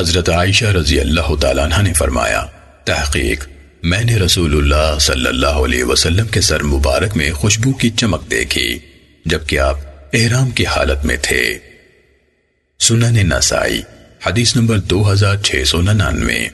حضرت عائشہ رضی اللہ تعالیٰ عنہ نے فرمایا، تحقیق، میں نے رسول اللہ صلی اللہ علیہ وسلم کے سر مبارک میں خوشبو کی چمک دیکھی، جبکہ آپ احرام کی حالت میں تھے۔ سنن نسائی، حدیث نمبر دو ہزار چھ سو ننانوے۔